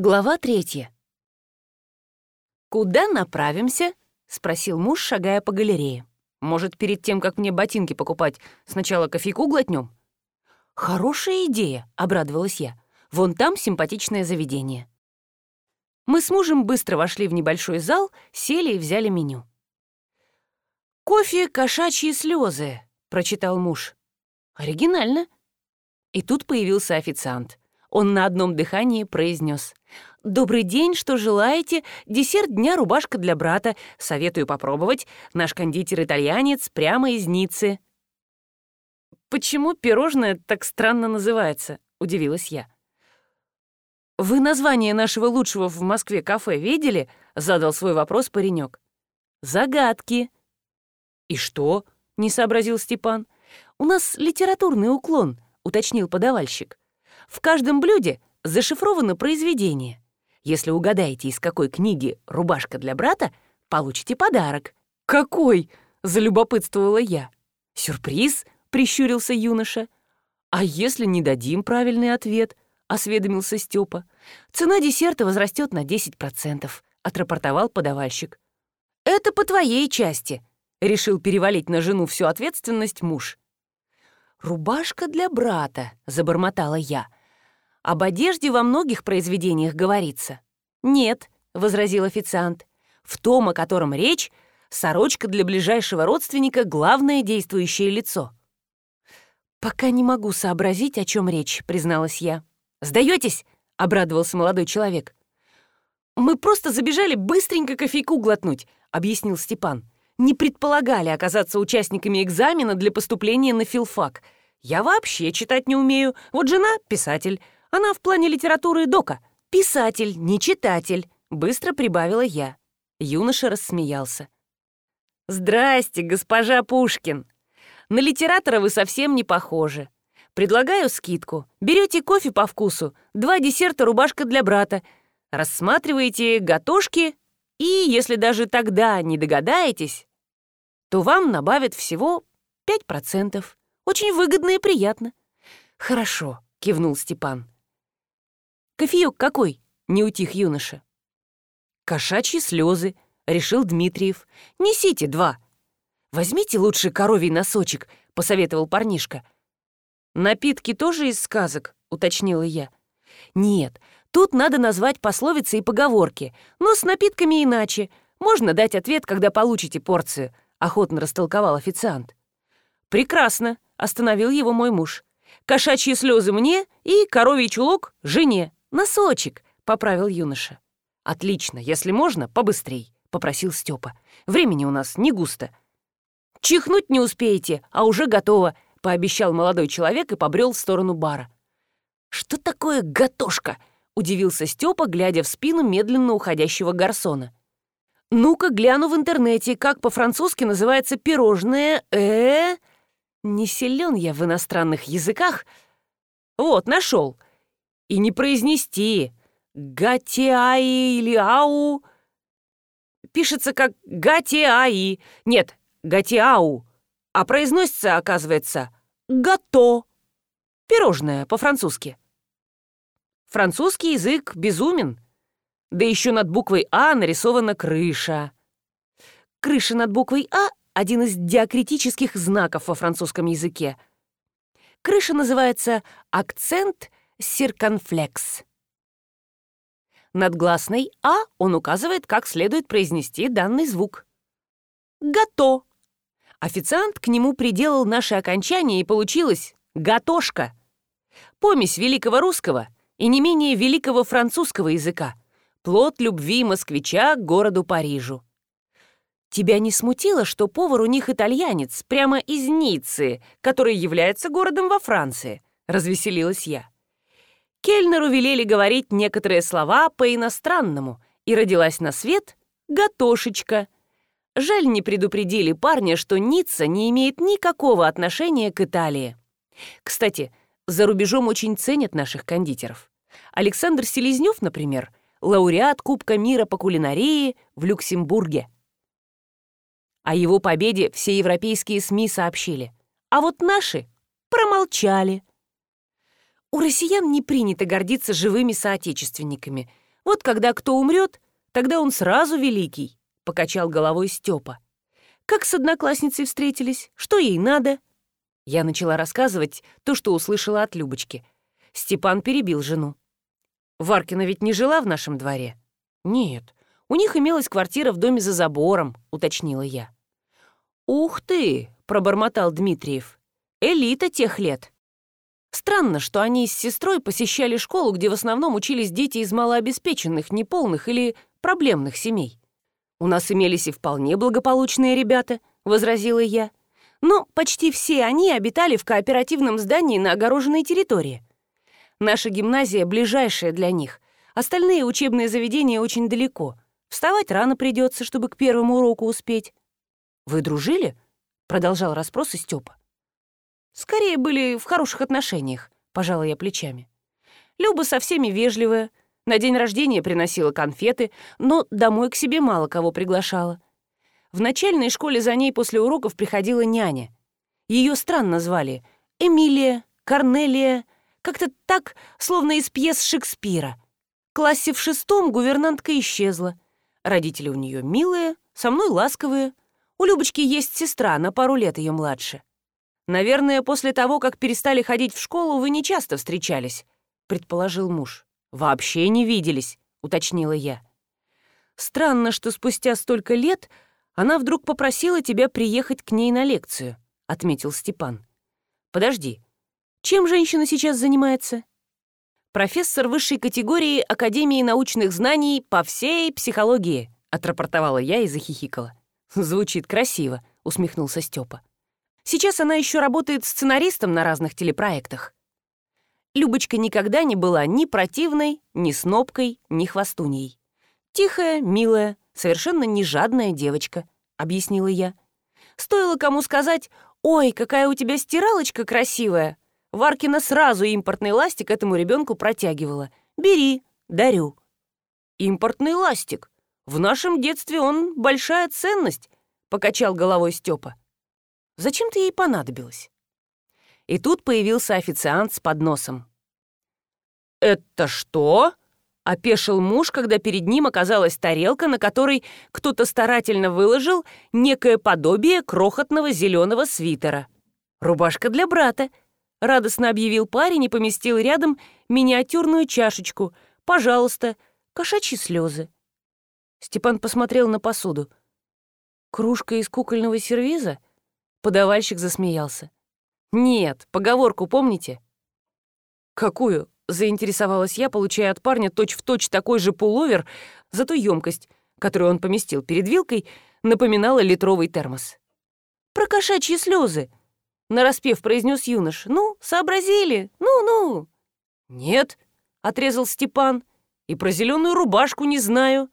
Глава третья. «Куда направимся?» — спросил муж, шагая по галерее. «Может, перед тем, как мне ботинки покупать, сначала кофейку глотнем?» «Хорошая идея», — обрадовалась я. «Вон там симпатичное заведение». Мы с мужем быстро вошли в небольшой зал, сели и взяли меню. «Кофе, кошачьи слезы», — прочитал муж. «Оригинально». И тут появился официант — он на одном дыхании произнес. «Добрый день, что желаете? Десерт дня рубашка для брата. Советую попробовать. Наш кондитер-итальянец прямо из Ниццы». «Почему пирожное так странно называется?» — удивилась я. «Вы название нашего лучшего в Москве кафе видели?» — задал свой вопрос паренек. «Загадки». «И что?» — не сообразил Степан. «У нас литературный уклон», — уточнил подавальщик. В каждом блюде зашифровано произведение. Если угадаете, из какой книги «Рубашка для брата», получите подарок. «Какой?» — залюбопытствовала я. «Сюрприз?» — прищурился юноша. «А если не дадим правильный ответ?» — осведомился Степа. «Цена десерта возрастет на 10%, — отрапортовал подавальщик. «Это по твоей части», — решил перевалить на жену всю ответственность муж. «Рубашка для брата», — забормотала я. Об одежде во многих произведениях говорится. Нет, возразил официант. В том, о котором речь, сорочка для ближайшего родственника — главное действующее лицо. «Пока не могу сообразить, о чем речь», — призналась я. «Сдаетесь?» — обрадовался молодой человек. «Мы просто забежали быстренько кофейку глотнуть», — объяснил Степан. «Не предполагали оказаться участниками экзамена для поступления на филфак. Я вообще читать не умею, вот жена — писатель, она в плане литературы Дока. Писатель, не читатель», — быстро прибавила я. Юноша рассмеялся. «Здрасте, госпожа Пушкин! На литератора вы совсем не похожи. Предлагаю скидку. Берете кофе по вкусу, два десерта, рубашка для брата. Рассматриваете готошки и, если даже тогда не догадаетесь, то вам набавят всего 5%. Очень выгодно и приятно». «Хорошо», — кивнул Степан. «Кофеек какой?» — не утих юноша. «Кошачьи слезы», — решил Дмитриев. «Несите два». «Возьмите лучше коровий носочек», — посоветовал парнишка. «Напитки тоже из сказок?» — уточнила я. «Нет, тут надо назвать пословицы и поговорки, но с напитками иначе. Можно дать ответ, когда получите порцию», — охотно растолковал официант. «Прекрасно», — остановил его мой муж. «Кошачьи слезы мне и коровий чулок жене». «Носочек!» — поправил юноша. «Отлично, если можно, побыстрей», — попросил Степа. «Времени у нас не густо». «Чихнуть не успеете, а уже готово», — пообещал молодой человек и побрел в сторону бара. «Что такое готошка? — удивился Степа, глядя в спину медленно уходящего гарсона. «Ну-ка гляну в интернете, как по-французски называется пирожное э Не силен я в иностранных языках. Вот, нашел и не произнести «Гатиаи» или «Ау» пишется как «Гатиаи». Нет, «Гатиау», а произносится, оказывается, «Гато». Пирожное по-французски. Французский язык безумен. Да еще над буквой «А» нарисована крыша. Крыша над буквой «А» — один из диакритических знаков во французском языке. Крыша называется «акцент» — «Сирконфлекс». Надгласный «а» он указывает, как следует произнести данный звук. «Гато». Официант к нему приделал наше окончание, и получилось «гатошка». Помесь великого русского и не менее великого французского языка. Плод любви москвича к городу Парижу. Тебя не смутило, что повар у них итальянец, прямо из Ниццы, который является городом во Франции?» — развеселилась я. Кельнеру велели говорить некоторые слова по-иностранному, и родилась на свет Гатошечка. Жаль, не предупредили парня, что Ницца не имеет никакого отношения к Италии. Кстати, за рубежом очень ценят наших кондитеров. Александр Селезнев, например, лауреат Кубка мира по кулинарии в Люксембурге. О его победе все европейские СМИ сообщили, а вот наши промолчали. У россиян не принято гордиться живыми соотечественниками. Вот когда кто умрет, тогда он сразу великий», — покачал головой Степа. «Как с одноклассницей встретились? Что ей надо?» Я начала рассказывать то, что услышала от Любочки. Степан перебил жену. «Варкина ведь не жила в нашем дворе?» «Нет, у них имелась квартира в доме за забором», — уточнила я. «Ух ты!» — пробормотал Дмитриев. «Элита тех лет!» Странно, что они с сестрой посещали школу, где в основном учились дети из малообеспеченных, неполных или проблемных семей. «У нас имелись и вполне благополучные ребята», — возразила я. «Но почти все они обитали в кооперативном здании на огороженной территории. Наша гимназия ближайшая для них. Остальные учебные заведения очень далеко. Вставать рано придется, чтобы к первому уроку успеть». «Вы дружили?» — продолжал расспросы Степа. Скорее были в хороших отношениях, пожала я плечами. Люба со всеми вежливая, на день рождения приносила конфеты, но домой к себе мало кого приглашала. В начальной школе за ней после уроков приходила няня. Ее странно звали Эмилия, Корнелия, как-то так, словно из пьес Шекспира. В классе в шестом гувернантка исчезла. Родители у нее милые, со мной ласковые. У Любочки есть сестра, на пару лет ее младше. «Наверное, после того, как перестали ходить в школу, вы не часто встречались», — предположил муж. «Вообще не виделись», — уточнила я. «Странно, что спустя столько лет она вдруг попросила тебя приехать к ней на лекцию», — отметил Степан. «Подожди, чем женщина сейчас занимается?» «Профессор высшей категории Академии научных знаний по всей психологии», — отрапортовала я и захихикала. «Звучит красиво», — усмехнулся Степа. Сейчас она еще работает сценаристом на разных телепроектах. Любочка никогда не была ни противной, ни снопкой, ни хвостуней. Тихая, милая, совершенно не жадная девочка, объяснила я. Стоило кому сказать «Ой, какая у тебя стиралочка красивая!» Варкина сразу импортный ластик этому ребенку протягивала. «Бери, дарю». «Импортный ластик. В нашем детстве он большая ценность», — покачал головой Степа. Зачем ты ей понадобилась?» И тут появился официант с подносом. «Это что?» — опешил муж, когда перед ним оказалась тарелка, на которой кто-то старательно выложил некое подобие крохотного зеленого свитера. «Рубашка для брата», — радостно объявил парень и поместил рядом миниатюрную чашечку. «Пожалуйста, кошачьи слезы». Степан посмотрел на посуду. «Кружка из кукольного сервиза?» Подавальщик засмеялся. «Нет, поговорку помните?» «Какую?» — заинтересовалась я, получая от парня точь-в-точь точь такой же пуловер, зато емкость, которую он поместил перед вилкой, напоминала литровый термос. «Про кошачьи слезы!» — нараспев произнес юнош. «Ну, сообразили! Ну-ну!» «Нет!» — отрезал Степан. «И про зеленую рубашку не знаю!»